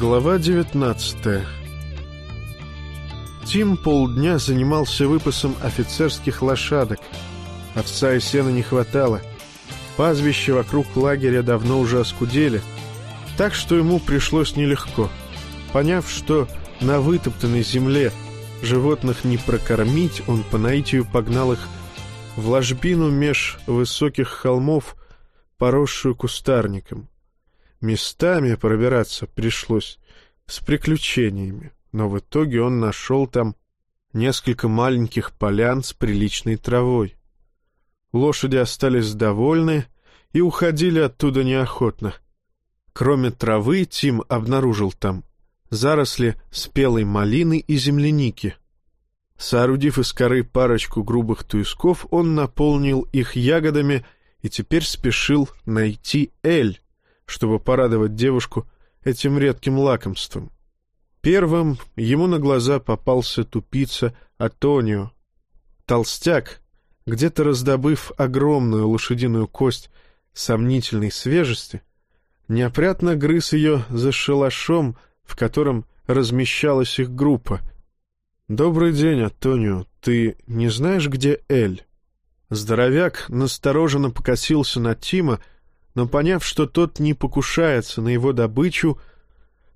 Глава 19 Тим полдня занимался выпасом офицерских лошадок. Овца и сена не хватало. Пастбища вокруг лагеря давно уже оскудели, так что ему пришлось нелегко. Поняв, что на вытоптанной земле животных не прокормить, он по наитию погнал их в ложбину меж высоких холмов, поросшую кустарником. Местами пробираться пришлось с приключениями, но в итоге он нашел там несколько маленьких полян с приличной травой. Лошади остались довольны и уходили оттуда неохотно. Кроме травы, Тим обнаружил там заросли спелой малины и земляники. Соорудив из коры парочку грубых туисков, он наполнил их ягодами и теперь спешил найти Эль, чтобы порадовать девушку этим редким лакомством. Первым ему на глаза попался тупица Атонио. Толстяк, где-то раздобыв огромную лошадиную кость сомнительной свежести, неопрятно грыз ее за шалашом, в котором размещалась их группа. «Добрый день, Антонио. Ты не знаешь, где Эль?» Здоровяк настороженно покосился на Тима, но, поняв, что тот не покушается на его добычу,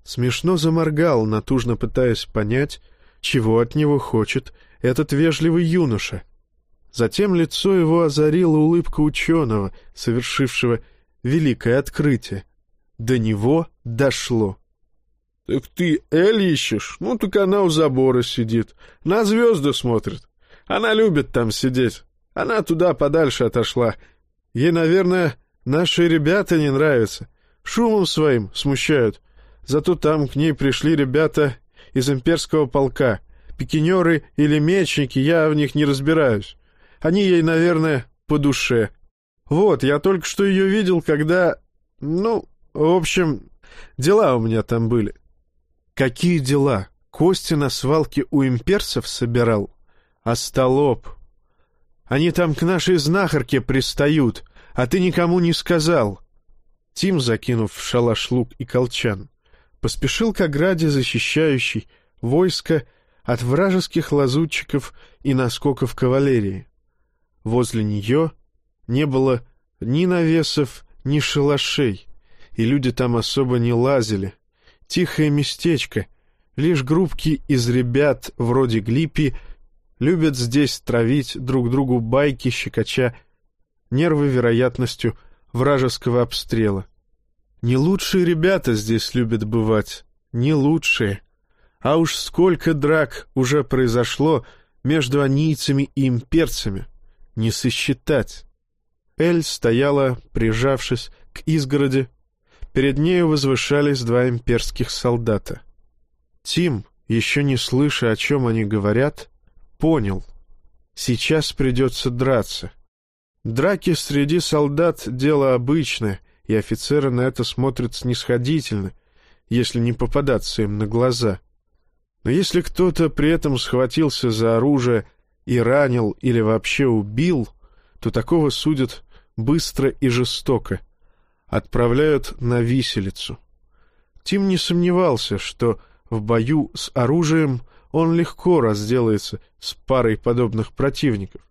смешно заморгал, натужно пытаясь понять, чего от него хочет этот вежливый юноша. Затем лицо его озарила улыбка ученого, совершившего великое открытие. До него дошло. — Так ты Эль ищешь? Ну, так она у забора сидит, на звезды смотрит. Она любит там сидеть. Она туда подальше отошла. Ей, наверное, Наши ребята не нравятся. Шумом своим смущают. Зато там к ней пришли ребята из имперского полка. Пикинеры или мечники, я в них не разбираюсь. Они ей, наверное, по душе. Вот, я только что ее видел, когда... Ну, в общем, дела у меня там были. Какие дела? Кости на свалке у имперцев собирал? Остолоп. Они там к нашей знахарке пристают, а ты никому не сказал. Тим, закинув в шалаш лук и колчан, поспешил к ограде, защищающей войско от вражеских лазутчиков и наскоков кавалерии. Возле нее не было ни навесов, ни шалашей, и люди там особо не лазили. Тихое местечко, лишь группки из ребят вроде Глипи любят здесь травить друг другу байки, щекоча нервы вероятностью вражеского обстрела. Не лучшие ребята здесь любят бывать, не лучшие. А уж сколько драк уже произошло между анийцами и имперцами, не сосчитать. Эль стояла, прижавшись к изгороди. Перед нею возвышались два имперских солдата. Тим, еще не слыша, о чем они говорят, понял. Сейчас придется драться — Драки среди солдат — дело обычное, и офицеры на это смотрят снисходительно, если не попадаться им на глаза. Но если кто-то при этом схватился за оружие и ранил или вообще убил, то такого судят быстро и жестоко, отправляют на виселицу. Тим не сомневался, что в бою с оружием он легко разделается с парой подобных противников.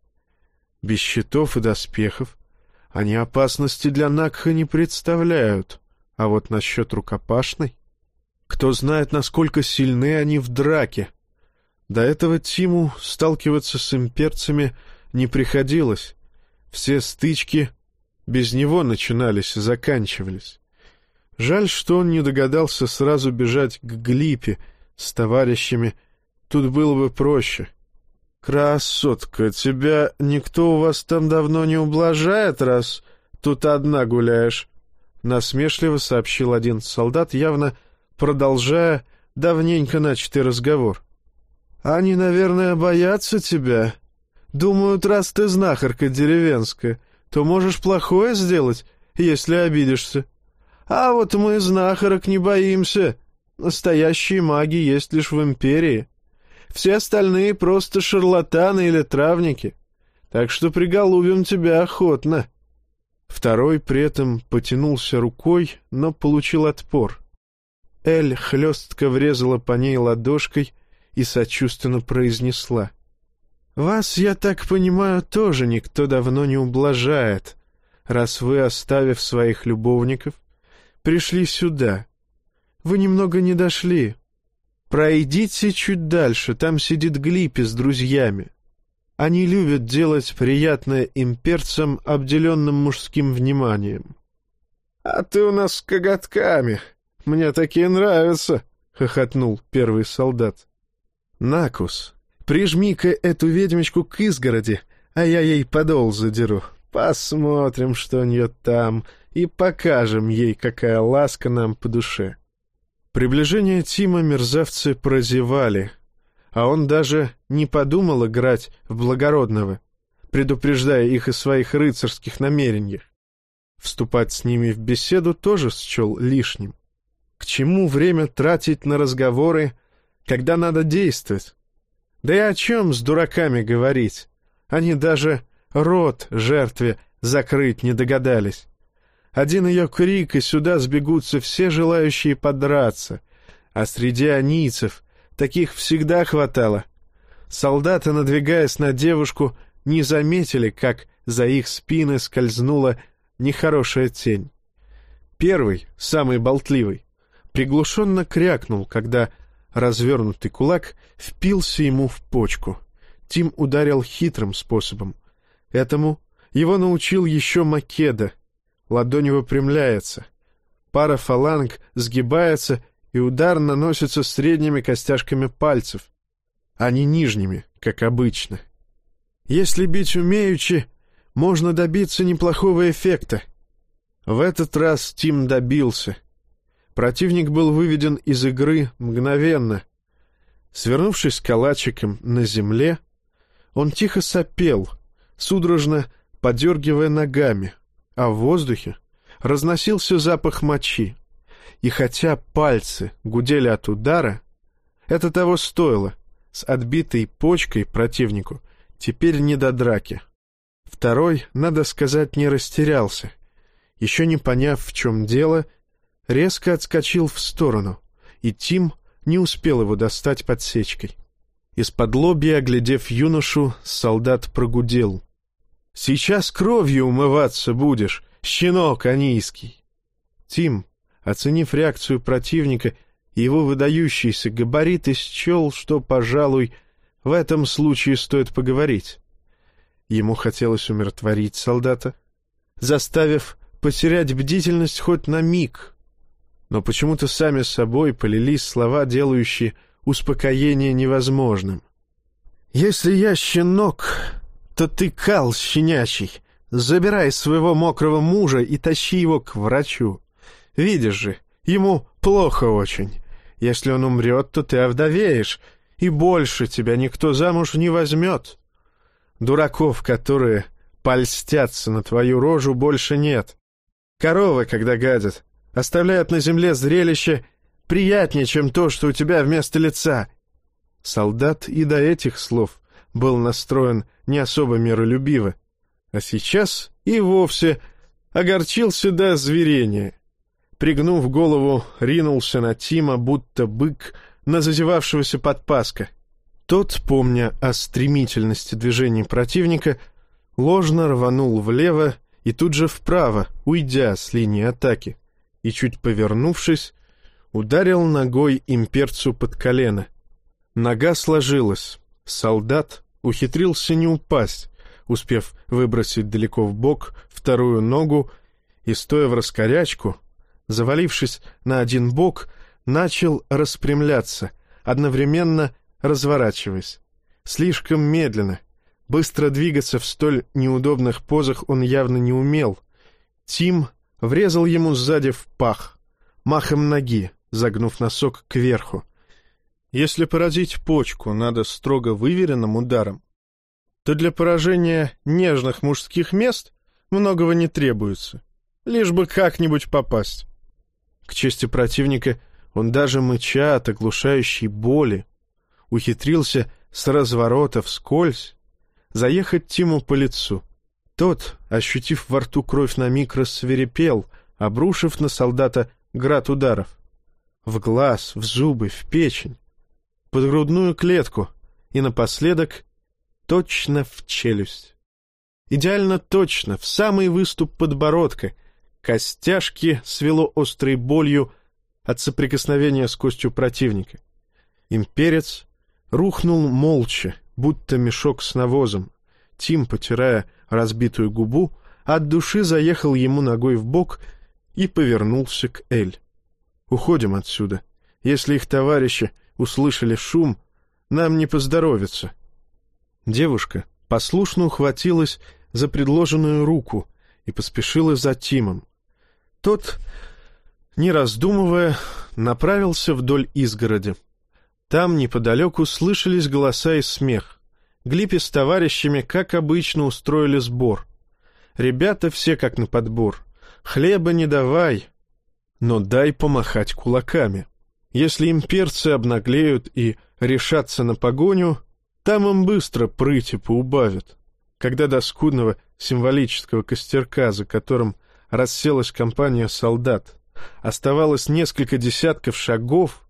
Без щитов и доспехов они опасности для Накха не представляют. А вот насчет рукопашной... Кто знает, насколько сильны они в драке. До этого Тиму сталкиваться с имперцами не приходилось. Все стычки без него начинались и заканчивались. Жаль, что он не догадался сразу бежать к Глипе с товарищами. Тут было бы проще. — «Красотка, тебя никто у вас там давно не ублажает, раз тут одна гуляешь?» Насмешливо сообщил один солдат, явно продолжая давненько начатый разговор. «Они, наверное, боятся тебя. Думают, раз ты знахарка деревенская, то можешь плохое сделать, если обидишься. А вот мы знахарок не боимся. Настоящие маги есть лишь в империи». Все остальные просто шарлатаны или травники. Так что приголубим тебя охотно». Второй при этом потянулся рукой, но получил отпор. Эль хлестко врезала по ней ладошкой и сочувственно произнесла. «Вас, я так понимаю, тоже никто давно не ублажает, раз вы, оставив своих любовников, пришли сюда. Вы немного не дошли. Пройдите чуть дальше, там сидит Глипи с друзьями. Они любят делать приятное имперцам, обделенным мужским вниманием». «А ты у нас с коготками. Мне такие нравятся», — хохотнул первый солдат. «Накус, прижми-ка эту ведьмочку к изгороди, а я ей подол задеру. Посмотрим, что у нее там, и покажем ей, какая ласка нам по душе». Приближение Тима мерзавцы прозевали, а он даже не подумал играть в благородного, предупреждая их о своих рыцарских намерениях. Вступать с ними в беседу тоже счел лишним. К чему время тратить на разговоры, когда надо действовать? Да и о чем с дураками говорить? Они даже рот жертве закрыть не догадались. Один ее крик, и сюда сбегутся все желающие подраться, а среди анийцев таких всегда хватало. Солдаты, надвигаясь на девушку, не заметили, как за их спины скользнула нехорошая тень. Первый, самый болтливый, приглушенно крякнул, когда развернутый кулак впился ему в почку. Тим ударил хитрым способом. Этому его научил еще Македа. Ладонь выпрямляется. Пара фаланг сгибается, и удар наносится средними костяшками пальцев, а не нижними, как обычно. Если бить умеючи, можно добиться неплохого эффекта. В этот раз Тим добился. Противник был выведен из игры мгновенно. Свернувшись калачиком на земле, он тихо сопел, судорожно подергивая ногами, а в воздухе разносился запах мочи. И хотя пальцы гудели от удара, это того стоило. С отбитой почкой противнику теперь не до драки. Второй, надо сказать, не растерялся. Еще не поняв, в чем дело, резко отскочил в сторону, и Тим не успел его достать подсечкой. Из-под лобья, оглядев юношу, солдат прогудел. «Сейчас кровью умываться будешь, щенок анийский!» Тим, оценив реакцию противника и его выдающиеся габариты, счел, что, пожалуй, в этом случае стоит поговорить. Ему хотелось умиротворить солдата, заставив потерять бдительность хоть на миг. Но почему-то сами собой полились слова, делающие успокоение невозможным. «Если я щенок, то ты кал щенячий. Забирай своего мокрого мужа и тащи его к врачу. Видишь же, ему плохо очень. Если он умрет, то ты овдовеешь, и больше тебя никто замуж не возьмет. Дураков, которые польстятся на твою рожу, больше нет. Коровы, когда гадят, оставляют на земле зрелище приятнее, чем то, что у тебя вместо лица. Солдат и до этих слов был настроен не особо миролюбиво, а сейчас и вовсе огорчился до зверения. Пригнув голову, ринулся на Тима, будто бык на зазевавшегося подпаска — тот, помня о стремительности движений противника, ложно рванул влево и тут же вправо, уйдя с линии атаки, и, чуть повернувшись, ударил ногой имперцу под колено. Нога сложилась. Солдат ухитрился не упасть, успев выбросить далеко в бок вторую ногу и, стоя в раскорячку, завалившись на один бок, начал распрямляться, одновременно разворачиваясь. Слишком медленно. Быстро двигаться в столь неудобных позах он явно не умел. Тим врезал ему сзади в пах, махом ноги, загнув носок кверху. Если поразить почку надо строго выверенным ударом, то для поражения нежных мужских мест многого не требуется, лишь бы как-нибудь попасть. К чести противника он даже мыча от оглушающей боли ухитрился с разворота вскользь заехать Тиму по лицу. Тот, ощутив во рту кровь на миг, рассверепел, обрушив на солдата град ударов. В глаз, в зубы, в печень, под грудную клетку и напоследок точно в челюсть. Идеально точно, в самый выступ подбородка. Костяшки свело острой болью от соприкосновения с костью противника. Имперец рухнул молча, будто мешок с навозом. Тим, потирая разбитую губу, от души заехал ему ногой в бок и повернулся к Эль. «Уходим отсюда. Если их товарищи услышали шум, нам не поздоровится». Девушка послушно ухватилась за предложенную руку и поспешила за Тимом. Тот, не раздумывая, направился вдоль изгороди. Там неподалеку слышались голоса и смех. Глипи с товарищами, как обычно, устроили сбор. Ребята все как на подбор. Хлеба не давай, но дай помахать кулаками. Если имперцы обнаглеют и решатся на погоню, там им быстро прыти поубавят. Когда до скудного символического костерка, за которым расселась компания солдат, оставалось несколько десятков шагов,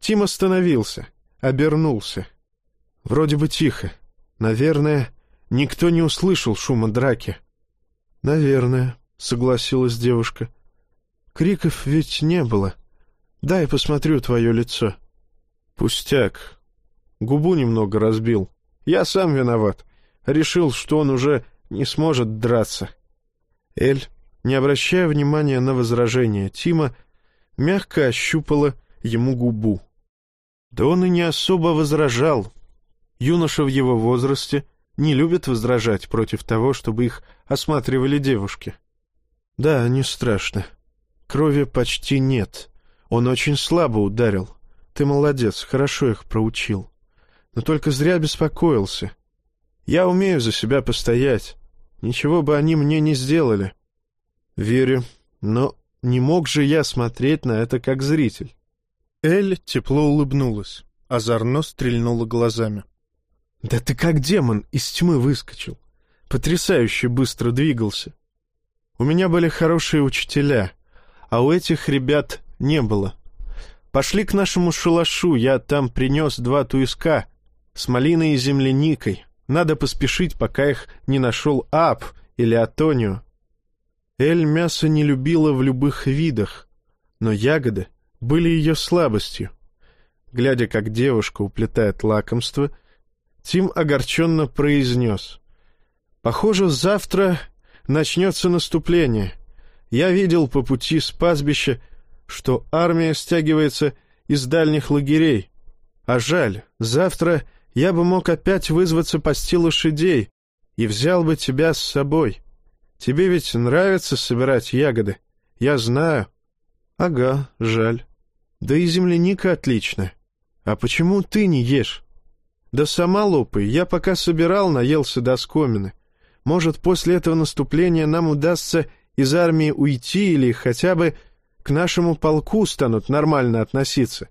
Тим остановился, обернулся. Вроде бы тихо. Наверное, никто не услышал шума драки. «Наверное», — согласилась девушка. «Криков ведь не было. Дай посмотрю твое лицо». «Пустяк. Губу немного разбил. Я сам виноват. Решил, что он уже не сможет драться». Эль, не обращая внимания на возражение Тима, мягко ощупала ему губу. Да он и не особо возражал. Юноша в его возрасте не любит возражать против того, чтобы их осматривали девушки. Да, не страшно. Крови почти нет. Он очень слабо ударил. Ты молодец, хорошо их проучил. Но только зря беспокоился. Я умею за себя постоять. Ничего бы они мне не сделали. Верю, но не мог же я смотреть на это как зритель. Эль тепло улыбнулась, озорно стрельнула глазами. «Да ты как демон из тьмы выскочил. Потрясающе быстро двигался. У меня были хорошие учителя, а у этих ребят не было. Пошли к нашему шалашу, я там принес два туиска с малиной и земляникой. Надо поспешить, пока их не нашел Ап или Атонио. Эль мясо не любила в любых видах, но ягоды были ее слабостью. Глядя, как девушка уплетает лакомство, Тим огорченно произнес. «Похоже, завтра начнется наступление. Я видел по пути с пастбища, что армия стягивается из дальних лагерей. А жаль, завтра я бы мог опять вызваться пасти лошадей и взял бы тебя с собой. Тебе ведь нравится собирать ягоды, я знаю. Ага, жаль. Да и земляника отличная. А почему ты не ешь? Да сама лопай, я пока собирал, наелся до скомины. Может, после этого наступления нам удастся из армии уйти или хотя бы к нашему полку станут нормально относиться.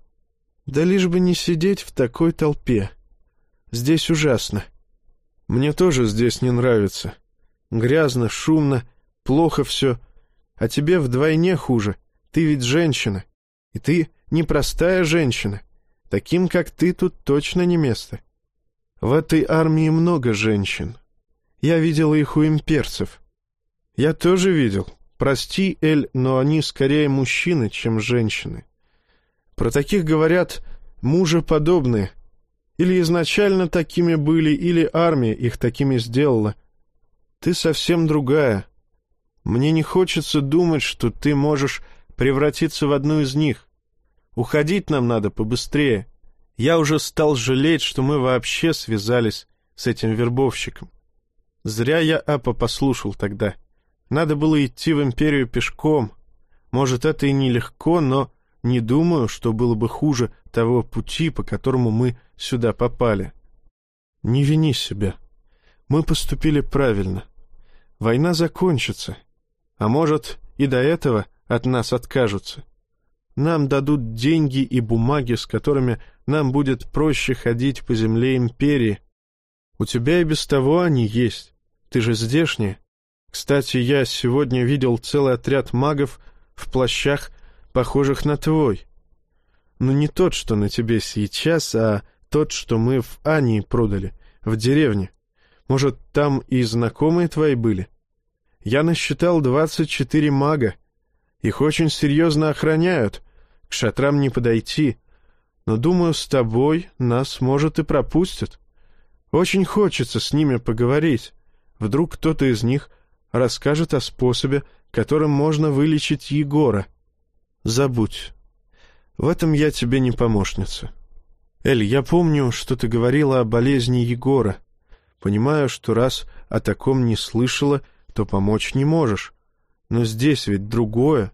Да лишь бы не сидеть в такой толпе. Здесь ужасно. Мне тоже здесь не нравится. Грязно, шумно, плохо все. А тебе вдвойне хуже. Ты ведь женщина. И ты непростая женщина. Таким, как ты, тут точно не место. В этой армии много женщин. Я видела их у имперцев. Я тоже видел. Прости, Эль, но они скорее мужчины, чем женщины. Про таких говорят мужеподобные. Или изначально такими были, или армия их такими сделала. Ты совсем другая. Мне не хочется думать, что ты можешь превратиться в одну из них. Уходить нам надо побыстрее. Я уже стал жалеть, что мы вообще связались с этим вербовщиком. Зря я Апа послушал тогда. Надо было идти в империю пешком. Может, это и нелегко, но не думаю, что было бы хуже того пути, по которому мы сюда попали. Не вини себя. Мы поступили правильно. Война закончится. А может, и до этого от нас откажутся. Нам дадут деньги и бумаги, с которыми нам будет проще ходить по земле империи. У тебя и без того они есть. Ты же здешняя. Кстати, я сегодня видел целый отряд магов в плащах, похожих на твой. Но не тот, что на тебе сейчас, а тот, что мы в Ании продали, в деревне. Может, там и знакомые твои были? Я насчитал двадцать четыре мага. Их очень серьезно охраняют. К шатрам не подойти. Но, думаю, с тобой нас, может, и пропустят. Очень хочется с ними поговорить. Вдруг кто-то из них расскажет о способе, которым можно вылечить Егора. Забудь. В этом я тебе не помощница. Эль, я помню, что ты говорила о болезни Егора. Понимаю, что раз о таком не слышала, то помочь не можешь. Но здесь ведь другое.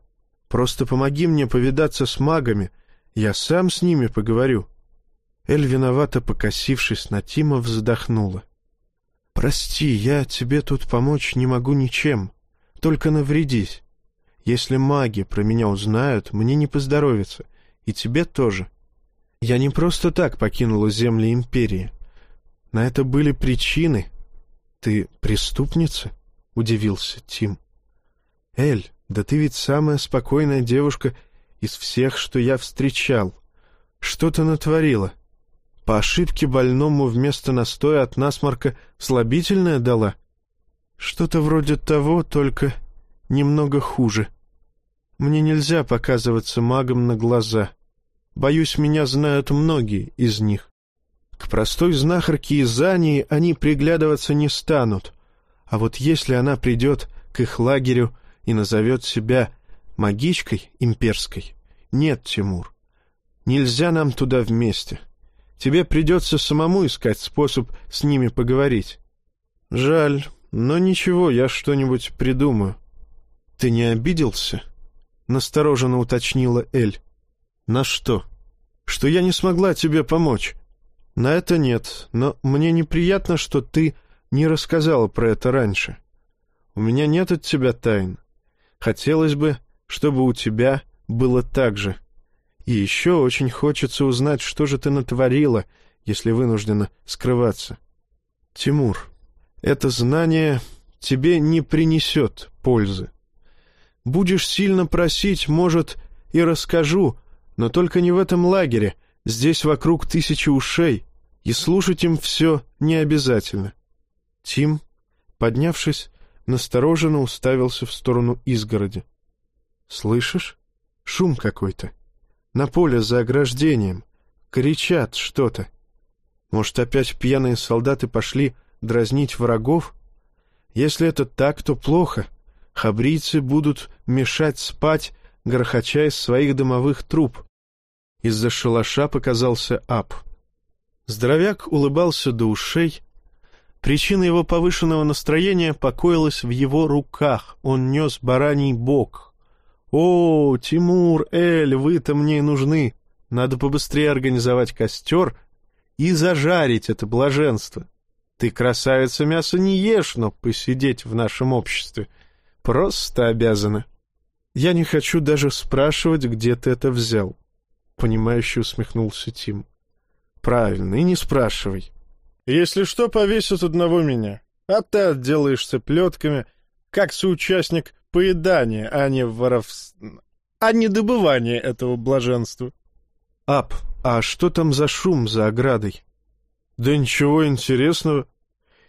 Просто помоги мне повидаться с магами. Я сам с ними поговорю. Эль, виновато покосившись на Тима, вздохнула. «Прости, я тебе тут помочь не могу ничем. Только навредись. Если маги про меня узнают, мне не поздоровится. И тебе тоже. Я не просто так покинула земли Империи. На это были причины. Ты преступница?» — удивился Тим. «Эль, да ты ведь самая спокойная девушка из всех, что я встречал. Что ты натворила?» По ошибке больному вместо настоя от насморка слабительное дала? Что-то вроде того, только немного хуже. Мне нельзя показываться магом на глаза. Боюсь, меня знают многие из них. К простой знахарке из Ании они приглядываться не станут. А вот если она придет к их лагерю и назовет себя магичкой имперской, нет, Тимур, нельзя нам туда вместе. Тебе придется самому искать способ с ними поговорить. Жаль, но ничего, я что-нибудь придумаю. Ты не обиделся? Настороженно уточнила Эль. На что? Что я не смогла тебе помочь? На это нет, но мне неприятно, что ты не рассказала про это раньше. У меня нет от тебя тайн. Хотелось бы, чтобы у тебя было так же. И еще очень хочется узнать, что же ты натворила, если вынуждена скрываться. Тимур, это знание тебе не принесет пользы. Будешь сильно просить, может, и расскажу, но только не в этом лагере. Здесь вокруг тысячи ушей, и слушать им все не обязательно. Тим, поднявшись, настороженно уставился в сторону изгороди. «Слышишь? Шум какой-то на поле за ограждением. Кричат что-то. Может, опять пьяные солдаты пошли дразнить врагов? Если это так, то плохо. Хабрийцы будут мешать спать, грохоча из своих дымовых труб. Из-за шалаша показался Ап. Здоровяк улыбался до ушей. Причина его повышенного настроения покоилась в его руках. Он нес бараний бок, «О, Тимур, Эль, вы-то мне нужны. Надо побыстрее организовать костер и зажарить это блаженство. Ты, красавица, мясо не ешь, но посидеть в нашем обществе просто обязана. Я не хочу даже спрашивать, где ты это взял». Понимающе усмехнулся Тим. «Правильно, и не спрашивай. Если что, повесят одного меня, а ты отделаешься плетками, как соучастник поедание, а не воров... а не добывание этого блаженства. Ап, а что там за шум за оградой? Да ничего интересного.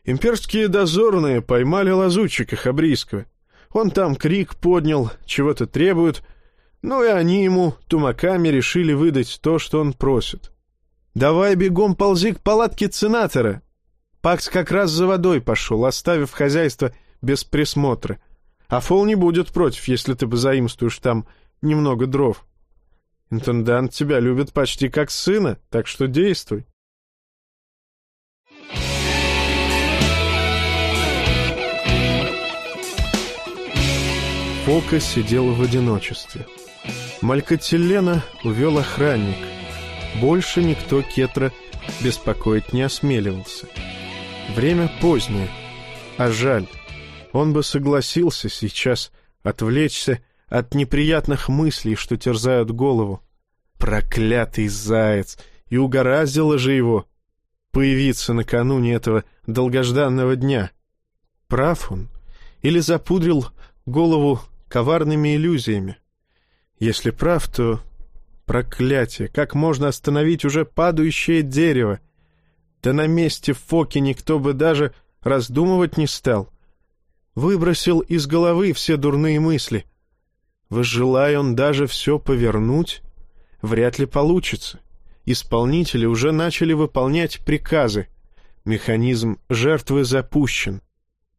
Имперские дозорные поймали лазутчика Хабрийского. Он там крик поднял, чего-то требует, ну и они ему тумаками решили выдать то, что он просит. «Давай бегом ползи к палатке ценатора!» Пакс как раз за водой пошел, оставив хозяйство без присмотра. А Фол не будет против, если ты позаимствуешь там немного дров. Интендант тебя любит почти как сына, так что действуй. Фока сидел в одиночестве. Малькотелена увел охранник. Больше никто Кетра беспокоить не осмеливался. Время позднее, а жаль. Он бы согласился сейчас отвлечься от неприятных мыслей, что терзают голову. Проклятый заяц! И угораздило же его появиться накануне этого долгожданного дня. Прав он? Или запудрил голову коварными иллюзиями? Если прав, то Проклятие! Как можно остановить уже падающее дерево? Да на месте Фоки никто бы даже раздумывать не стал. Выбросил из головы все дурные мысли. Возжелая он даже все повернуть, вряд ли получится. Исполнители уже начали выполнять приказы. Механизм жертвы запущен.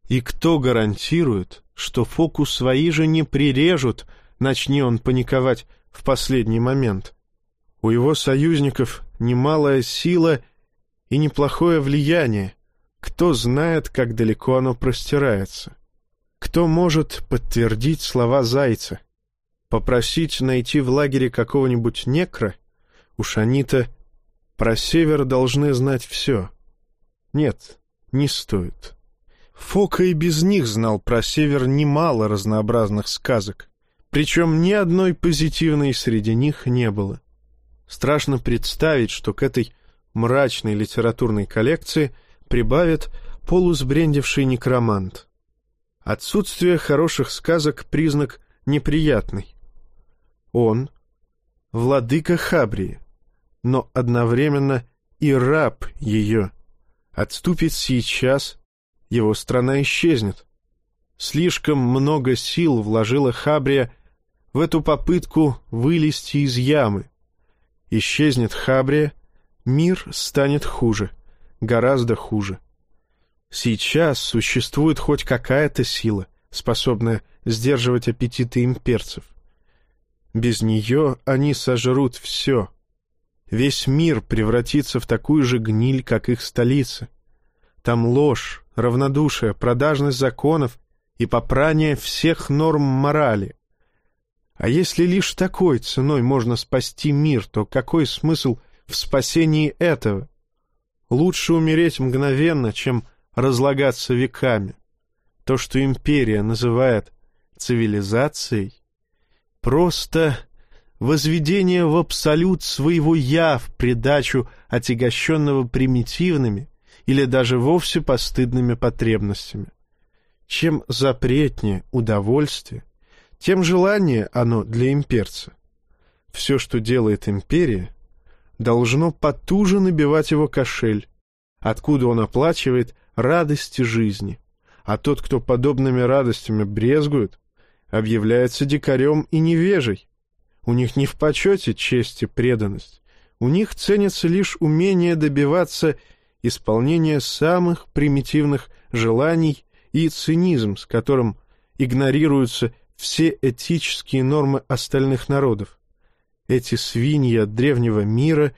И кто гарантирует, что фокус свои же не прирежут, начни он паниковать в последний момент? У его союзников немалая сила и неплохое влияние. Кто знает, как далеко оно простирается? Кто может подтвердить слова Зайца? Попросить найти в лагере какого-нибудь некра? Уж они-то про север должны знать все. Нет, не стоит. Фока и без них знал про север немало разнообразных сказок, причем ни одной позитивной среди них не было. Страшно представить, что к этой мрачной литературной коллекции прибавит полусбрендивший некромант. Отсутствие хороших сказок — признак неприятный. Он — владыка Хабрии, но одновременно и раб ее. Отступит сейчас, его страна исчезнет. Слишком много сил вложила Хабрия в эту попытку вылезти из ямы. Исчезнет Хабрия, мир станет хуже, гораздо хуже. Сейчас существует хоть какая-то сила, способная сдерживать аппетиты имперцев. Без нее они сожрут все. Весь мир превратится в такую же гниль, как их столица. Там ложь, равнодушие, продажность законов и попрание всех норм морали. А если лишь такой ценой можно спасти мир, то какой смысл в спасении этого? Лучше умереть мгновенно, чем разлагаться веками. То, что империя называет цивилизацией, просто возведение в абсолют своего «я» в придачу отягощенного примитивными или даже вовсе постыдными потребностями. Чем запретнее удовольствие, тем желание оно для имперца. Все, что делает империя, должно потуже набивать его кошель, откуда он оплачивает радости жизни, а тот, кто подобными радостями брезгует, объявляется дикарем и невежей. У них не в почете честь и преданность, у них ценится лишь умение добиваться исполнения самых примитивных желаний и цинизм, с которым игнорируются все этические нормы остальных народов. Эти свиньи от древнего мира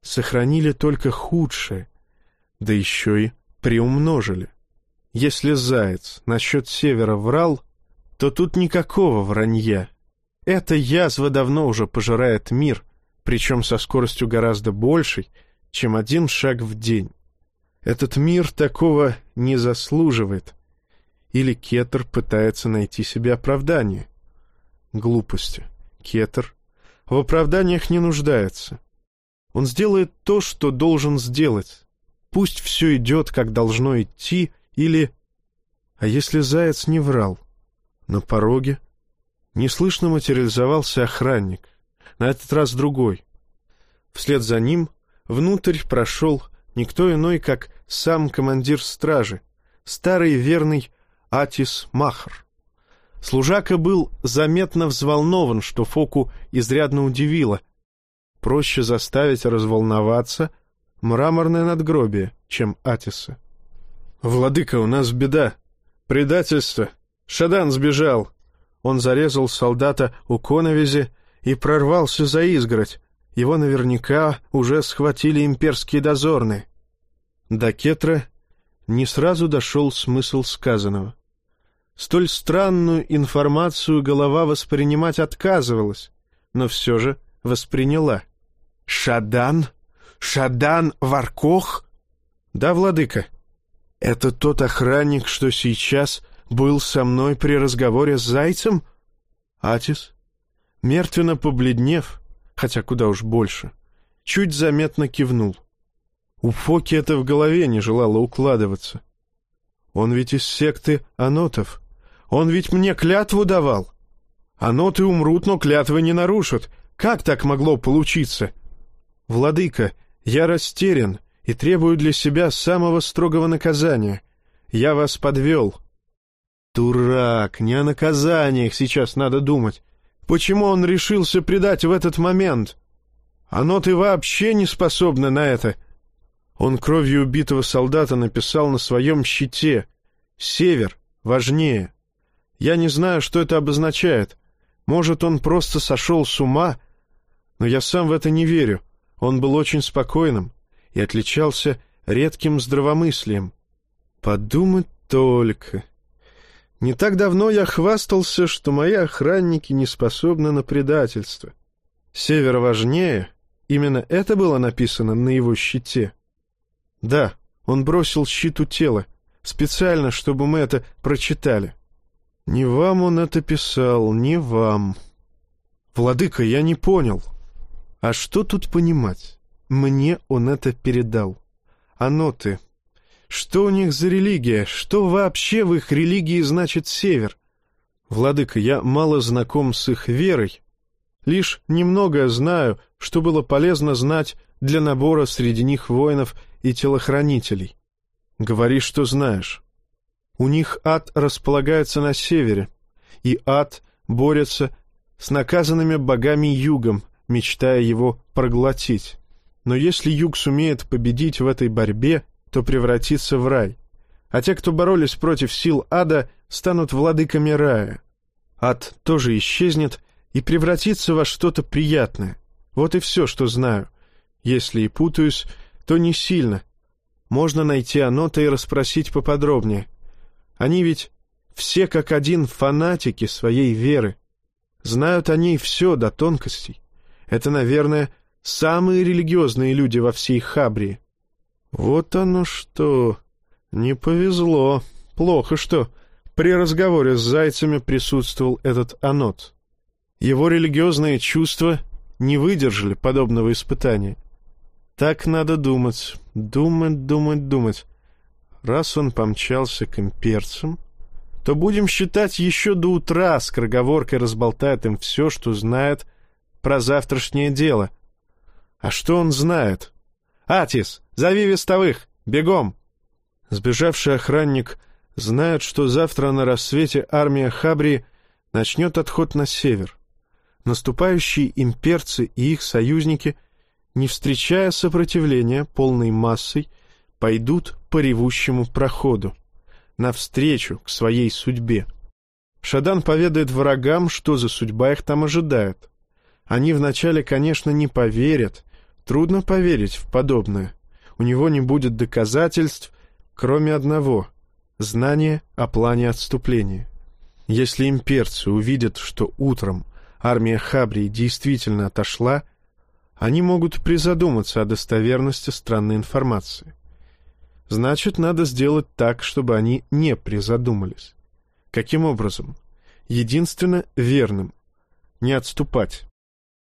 сохранили только худшее, да еще и приумножили. Если заяц насчет севера врал, то тут никакого вранья. Эта язва давно уже пожирает мир, причем со скоростью гораздо большей, чем один шаг в день. Этот мир такого не заслуживает. Или Кетер пытается найти себе оправдание. Глупости. Кетер в оправданиях не нуждается. Он сделает то, что должен сделать. Пусть все идет, как должно идти, или... А если заяц не врал? На пороге неслышно материализовался охранник, на этот раз другой. Вслед за ним внутрь прошел никто иной, как сам командир стражи, старый верный Атис Махр. Служака был заметно взволнован, что Фоку изрядно удивило. Проще заставить разволноваться — мраморное надгробие, чем Атиса. «Владыка, у нас беда. Предательство. Шадан сбежал. Он зарезал солдата у коновизи и прорвался за изгородь. Его наверняка уже схватили имперские дозорные». До Кетра не сразу дошел смысл сказанного. Столь странную информацию голова воспринимать отказывалась, но все же восприняла. «Шадан?» Шадан Варкох? Да, владыка. Это тот охранник, что сейчас был со мной при разговоре с зайцем? Атис, мертвенно побледнев, хотя куда уж больше, чуть заметно кивнул. У Фоки это в голове не желало укладываться. Он ведь из секты анотов. Он ведь мне клятву давал. Аноты умрут, но клятвы не нарушат. Как так могло получиться? Владыка, я растерян и требую для себя самого строгого наказания. Я вас подвел. Дурак, не о наказаниях сейчас надо думать. Почему он решился предать в этот момент? Оно ты вообще не способна на это. Он кровью убитого солдата написал на своем щите «Север важнее». Я не знаю, что это обозначает. Может, он просто сошел с ума, но я сам в это не верю. Он был очень спокойным и отличался редким здравомыслием. Подумать только. Не так давно я хвастался, что мои охранники не способны на предательство. Север важнее. Именно это было написано на его щите. Да, он бросил щит у тела, специально, чтобы мы это прочитали. Не вам он это писал, не вам. Владыка, я не понял. А что тут понимать? Мне он это передал. Оно ты. Что у них за религия? Что вообще в их религии значит север? Владыка, я мало знаком с их верой. Лишь немного знаю, что было полезно знать для набора среди них воинов и телохранителей. Говори, что знаешь. У них ад располагается на севере, и ад борется с наказанными богами югом, мечтая его проглотить. Но если юг сумеет победить в этой борьбе, то превратится в рай. А те, кто боролись против сил ада, станут владыками рая. Ад тоже исчезнет и превратится во что-то приятное. Вот и все, что знаю. Если и путаюсь, то не сильно. Можно найти оно-то и расспросить поподробнее. Они ведь все как один фанатики своей веры. Знают они все до тонкостей. Это, наверное, самые религиозные люди во всей Хабрии. Вот оно что. Не повезло. Плохо что. При разговоре с зайцами присутствовал этот анот. Его религиозные чувства не выдержали подобного испытания. Так надо думать, думать, думать, думать. Раз он помчался к имперцам, то будем считать еще до утра скороговоркой разболтает им все, что знает про завтрашнее дело. А что он знает? «Атис, зови вестовых! Бегом!» Сбежавший охранник знает, что завтра на рассвете армия Хабри начнет отход на север. Наступающие имперцы и их союзники, не встречая сопротивления полной массой, пойдут по ревущему проходу, навстречу к своей судьбе. Шадан поведает врагам, что за судьба их там ожидает. Они вначале, конечно, не поверят. Трудно поверить в подобное. У него не будет доказательств, кроме одного — знания о плане отступления. Если имперцы увидят, что утром армия Хабрии действительно отошла, они могут призадуматься о достоверности странной информации. Значит, надо сделать так, чтобы они не призадумались. Каким образом? Единственно верным. Не отступать.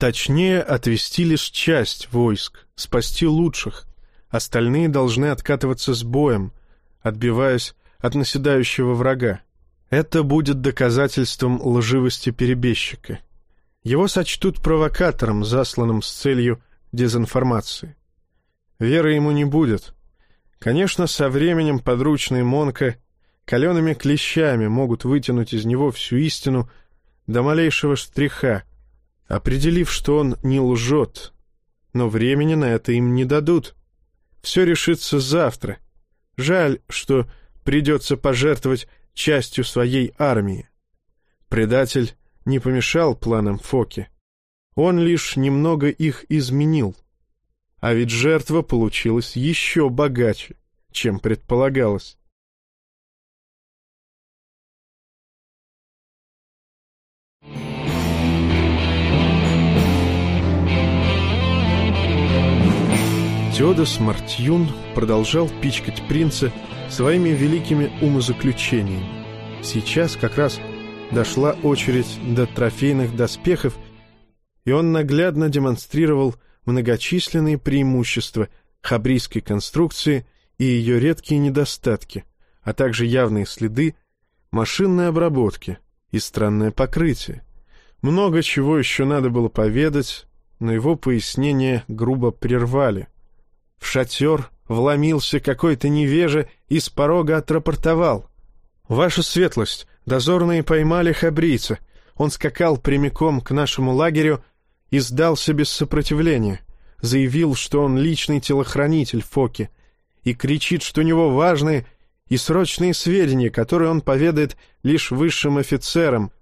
Точнее, отвести лишь часть войск, спасти лучших. Остальные должны откатываться с боем, отбиваясь от наседающего врага. Это будет доказательством лживости перебежчика. Его сочтут провокатором, засланным с целью дезинформации. Веры ему не будет. Конечно, со временем подручные Монка калеными клещами могут вытянуть из него всю истину до малейшего штриха — определив, что он не лжет. Но времени на это им не дадут. Все решится завтра. Жаль, что придется пожертвовать частью своей армии. Предатель не помешал планам Фоки. Он лишь немного их изменил. А ведь жертва получилась еще богаче, чем предполагалось. Теодос Мартьюн продолжал пичкать принца своими великими умозаключениями. Сейчас как раз дошла очередь до трофейных доспехов, и он наглядно демонстрировал многочисленные преимущества хабрийской конструкции и ее редкие недостатки, а также явные следы машинной обработки и странное покрытие. Много чего еще надо было поведать, но его пояснения грубо прервали. В шатер вломился какой-то невеже и с порога отрапортовал. «Ваша светлость, дозорные поймали хабрийца. Он скакал прямиком к нашему лагерю и сдался без сопротивления. Заявил, что он личный телохранитель Фоки, и кричит, что у него важные и срочные сведения, которые он поведает лишь высшим офицерам.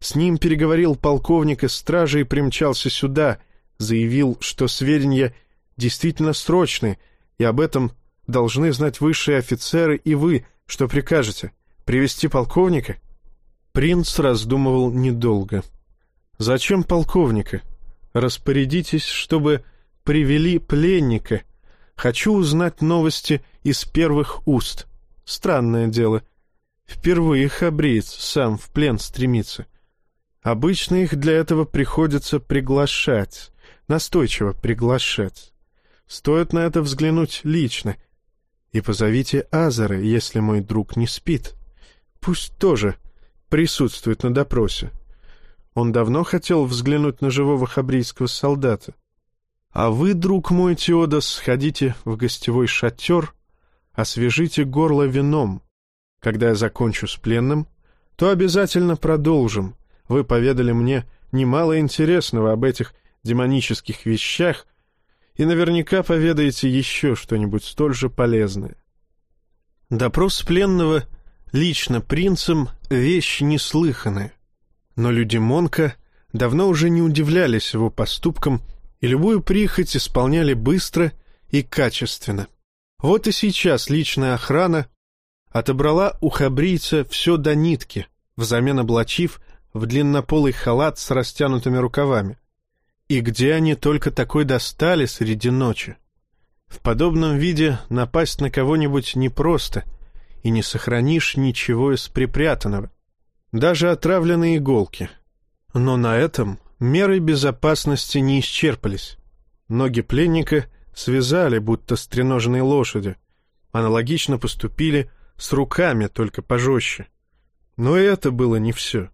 С ним переговорил полковник из стражи и примчался сюда, заявил, что сведения действительно срочные, и об этом должны знать высшие офицеры и вы, что прикажете, привести полковника?» Принц раздумывал недолго. «Зачем полковника? Распорядитесь, чтобы привели пленника. Хочу узнать новости из первых уст. Странное дело. Впервые хабриец сам в плен стремится. Обычно их для этого приходится приглашать, настойчиво приглашать. Стоит на это взглянуть лично. И позовите Азара, если мой друг не спит. Пусть тоже присутствует на допросе. Он давно хотел взглянуть на живого хабрийского солдата. А вы, друг мой Теодос, сходите в гостевой шатер, освежите горло вином. Когда я закончу с пленным, то обязательно продолжим. Вы поведали мне немало интересного об этих демонических вещах и наверняка поведаете еще что-нибудь столь же полезное. Допрос пленного лично принцем — вещь неслыханная. Но люди Монка давно уже не удивлялись его поступкам и любую прихоть исполняли быстро и качественно. Вот и сейчас личная охрана отобрала у хабрийца все до нитки, взамен облачив в длиннополый халат с растянутыми рукавами. И где они только такой достали среди ночи? В подобном виде напасть на кого-нибудь непросто, и не сохранишь ничего из припрятанного, даже отравленные иголки. Но на этом меры безопасности не исчерпались. Ноги пленника связали, будто стреноженные лошади. Аналогично поступили с руками, только пожестче. Но это было не все.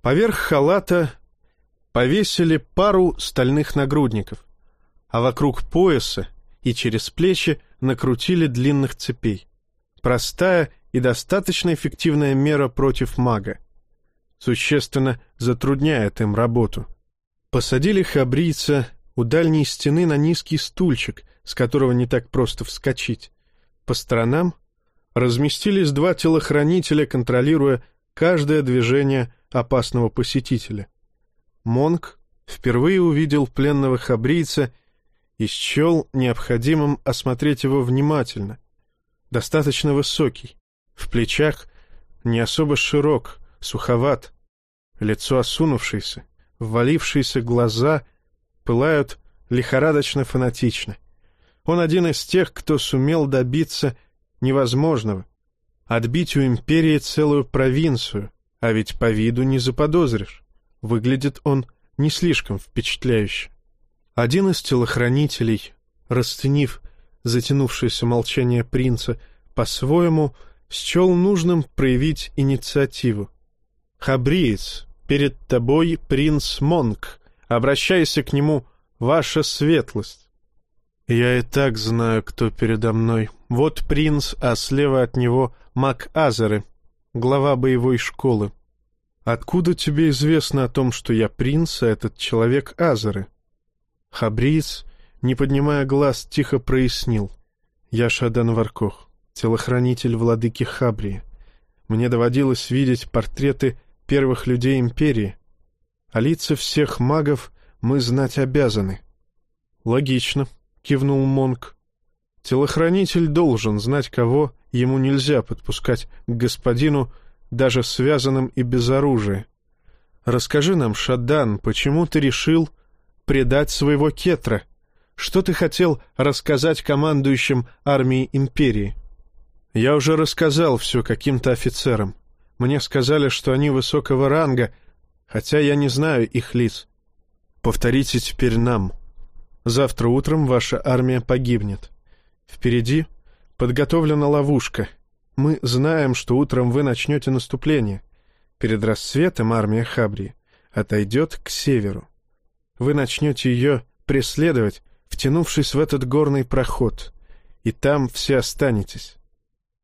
Поверх халата повесили пару стальных нагрудников, а вокруг пояса и через плечи накрутили длинных цепей. Простая и достаточно эффективная мера против мага. Существенно затрудняет им работу. Посадили хабрийца у дальней стены на низкий стульчик, с которого не так просто вскочить. По сторонам разместились два телохранителя, контролируя каждое движение опасного посетителя. Монк впервые увидел пленного хабрийца и счел необходимым осмотреть его внимательно. Достаточно высокий, в плечах не особо широк, суховат, лицо осунувшееся, ввалившиеся глаза пылают лихорадочно-фанатично. Он один из тех, кто сумел добиться невозможного — отбить у империи целую провинцию, а ведь по виду не заподозришь. Выглядит он не слишком впечатляюще. Один из телохранителей, расценив затянувшееся молчание принца, по-своему счел нужным проявить инициативу. «Хабриец, перед тобой принц Монк. Обращайся к нему, ваша светлость». «Я и так знаю, кто передо мной. Вот принц, а слева от него маг Азеры, глава боевой школы. «Откуда тебе известно о том, что я принц, а этот человек Азары?» Хабриец, не поднимая глаз, тихо прояснил. «Я Шадан Варкох, телохранитель владыки Хабрии. Мне доводилось видеть портреты первых людей Империи, а лица всех магов мы знать обязаны». «Логично», — кивнул Монк. «Телохранитель должен знать, кого ему нельзя подпускать к господину, — даже связанным и без оружия. Расскажи нам, Шадан, почему ты решил предать своего Кетра? Что ты хотел рассказать командующим армией Империи? Я уже рассказал все каким-то офицерам. Мне сказали, что они высокого ранга, хотя я не знаю их лиц. Повторите теперь нам. Завтра утром ваша армия погибнет. Впереди подготовлена ловушка — мы знаем, что утром вы начнете наступление. Перед рассветом армия Хабрии отойдет к северу. Вы начнете ее преследовать, втянувшись в этот горный проход, и там все останетесь.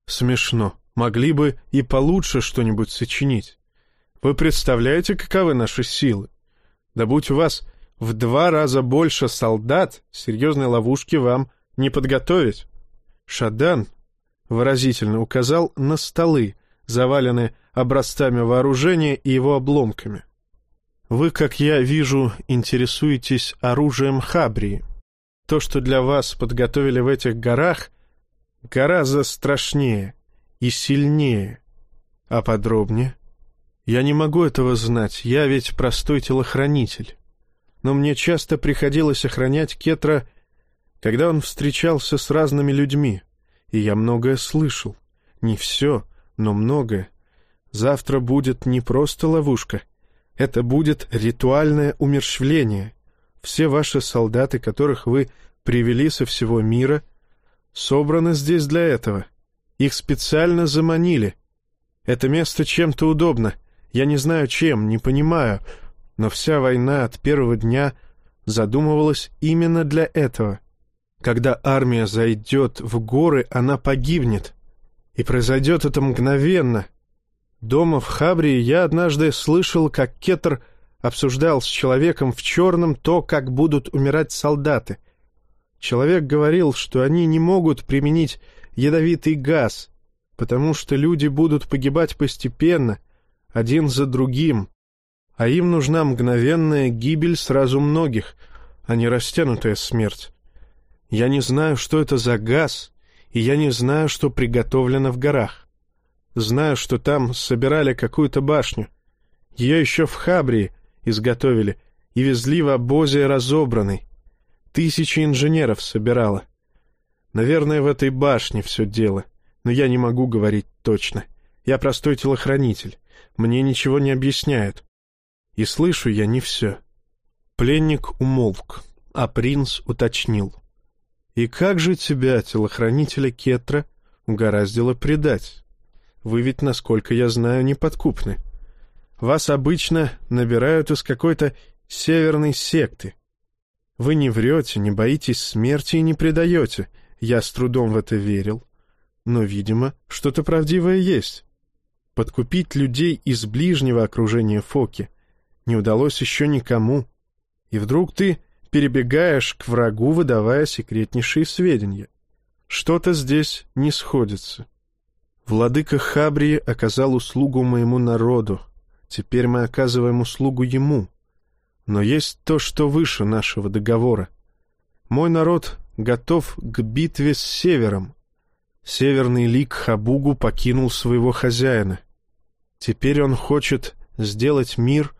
Смешно. Могли бы и получше что-нибудь сочинить. Вы представляете, каковы наши силы? Да будь у вас в два раза больше солдат, серьезной ловушки вам не подготовить. Шадан выразительно указал на столы, заваленные образцами вооружения и его обломками. Вы, как я вижу, интересуетесь оружием Хабрии. То, что для вас подготовили в этих горах, гораздо страшнее и сильнее. А подробнее? Я не могу этого знать, я ведь простой телохранитель. Но мне часто приходилось охранять Кетра, когда он встречался с разными людьми, и я многое слышал. Не все, но многое. Завтра будет не просто ловушка, это будет ритуальное умерщвление. Все ваши солдаты, которых вы привели со всего мира, собраны здесь для этого. Их специально заманили. Это место чем-то удобно. Я не знаю чем, не понимаю, но вся война от первого дня задумывалась именно для этого. Когда армия зайдет в горы, она погибнет. И произойдет это мгновенно. Дома в Хабрии я однажды слышал, как Кетер обсуждал с человеком в черном то, как будут умирать солдаты. Человек говорил, что они не могут применить ядовитый газ, потому что люди будут погибать постепенно, один за другим, а им нужна мгновенная гибель сразу многих, а не растянутая смерть. Я не знаю, что это за газ, и я не знаю, что приготовлено в горах. Знаю, что там собирали какую-то башню. Ее еще в Хабрии изготовили и везли в обозе разобранный. Тысячи инженеров собирала. Наверное, в этой башне все дело, но я не могу говорить точно. Я простой телохранитель. Мне ничего не объясняют. И слышу я не все. Пленник умолк, а принц уточнил. «И как же тебя, телохранителя Кетра, угораздило предать? Вы ведь, насколько я знаю, неподкупны. Вас обычно набирают из какой-то северной секты. Вы не врете, не боитесь смерти и не предаете. Я с трудом в это верил. Но, видимо, что-то правдивое есть. Подкупить людей из ближнего окружения Фоки не удалось еще никому. И вдруг ты перебегаешь к врагу, выдавая секретнейшие сведения. Что-то здесь не сходится. Владыка Хабрии оказал услугу моему народу. Теперь мы оказываем услугу ему. Но есть то, что выше нашего договора. Мой народ готов к битве с севером. Северный лик Хабугу покинул своего хозяина. Теперь он хочет сделать мир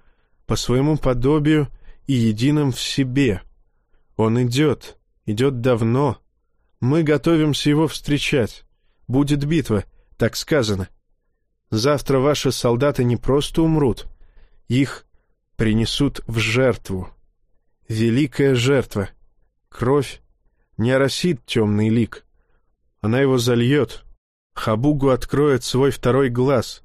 по своему подобию и единым в себе. Он идет, идет давно. Мы готовимся его встречать. Будет битва, так сказано. Завтра ваши солдаты не просто умрут, их принесут в жертву. Великая жертва. Кровь не оросит темный лик. Она его зальет. Хабугу откроет свой второй глаз.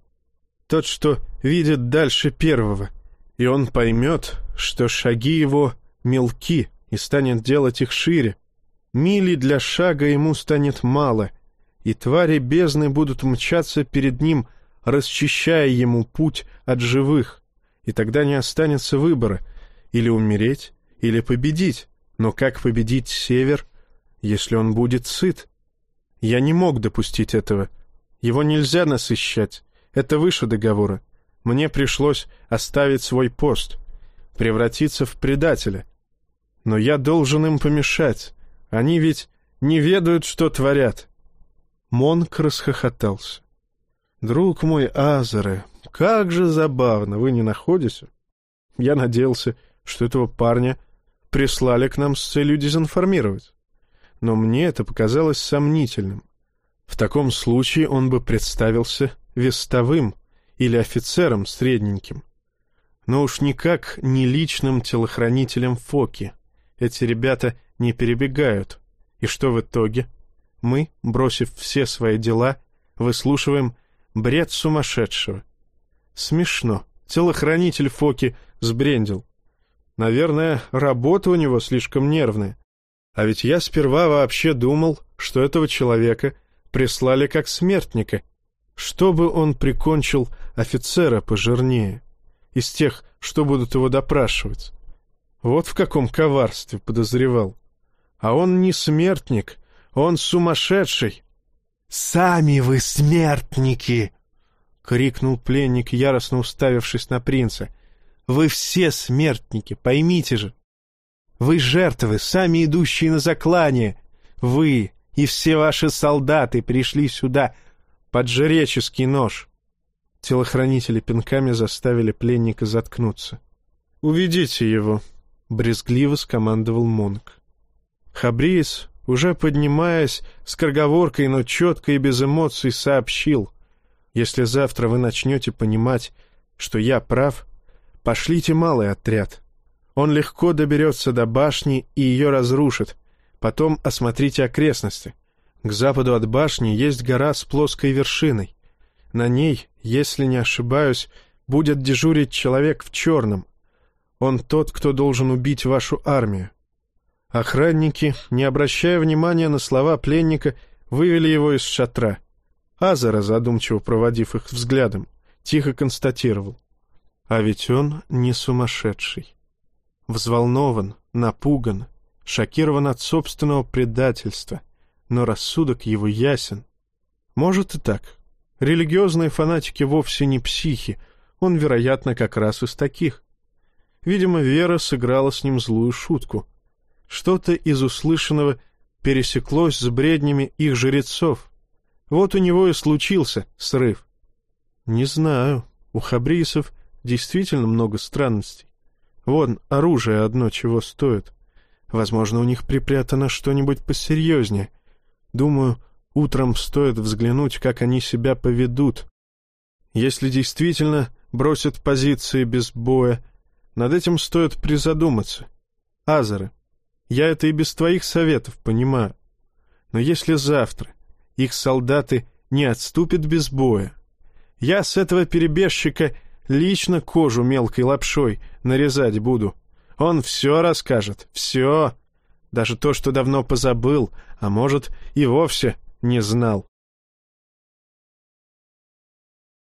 Тот, что видит дальше первого. И он поймет, что шаги его мелки и станет делать их шире. Мили для шага ему станет мало, и твари бездны будут мчаться перед ним, расчищая ему путь от живых, и тогда не останется выбора — или умереть, или победить. Но как победить север, если он будет сыт? Я не мог допустить этого. Его нельзя насыщать. Это выше договора. Мне пришлось оставить свой пост, превратиться в предателя. Но я должен им помешать. Они ведь не ведают, что творят. Монк расхохотался. «Друг мой Азаре, как же забавно, вы не находите?» Я надеялся, что этого парня прислали к нам с целью дезинформировать. Но мне это показалось сомнительным. В таком случае он бы представился вестовым — или офицером средненьким. Но уж никак не личным телохранителем Фоки. Эти ребята не перебегают. И что в итоге? Мы, бросив все свои дела, выслушиваем бред сумасшедшего. Смешно. Телохранитель Фоки сбрендил. Наверное, работа у него слишком нервная. А ведь я сперва вообще думал, что этого человека прислали как смертника, чтобы он прикончил офицера пожирнее, из тех, что будут его допрашивать. Вот в каком коварстве подозревал. А он не смертник, он сумасшедший. «Сами вы смертники!» — крикнул пленник, яростно уставившись на принца. «Вы все смертники, поймите же! Вы жертвы, сами идущие на заклание! Вы и все ваши солдаты пришли сюда под жреческий нож!» Телохранители пинками заставили пленника заткнуться. «Уведите его!» — брезгливо скомандовал Мунк. Хабриис уже поднимаясь, с скороговоркой, но четко и без эмоций сообщил. «Если завтра вы начнете понимать, что я прав, пошлите малый отряд. Он легко доберется до башни и ее разрушит. Потом осмотрите окрестности. К западу от башни есть гора с плоской вершиной. На ней, если не ошибаюсь, будет дежурить человек в черном. Он тот, кто должен убить вашу армию. Охранники, не обращая внимания на слова пленника, вывели его из шатра. Азара, задумчиво проводив их взглядом, тихо констатировал. А ведь он не сумасшедший. Взволнован, напуган, шокирован от собственного предательства, но рассудок его ясен. Может и так. Религиозные фанатики вовсе не психи, он, вероятно, как раз из таких. Видимо, Вера сыграла с ним злую шутку — что-то из услышанного пересеклось с бреднями их жрецов. Вот у него и случился срыв. Не знаю, у хабрисов действительно много странностей. Вон, оружие одно чего стоит. Возможно, у них припрятано что-нибудь посерьезнее. Думаю, утром стоит взглянуть, как они себя поведут. Если действительно бросят позиции без боя, над этим стоит призадуматься. Азеры, я это и без твоих советов понимаю. Но если завтра их солдаты не отступят без боя, я с этого перебежчика лично кожу мелкой лапшой нарезать буду. Он все расскажет, все. Даже то, что давно позабыл, а может, и вовсе не знал.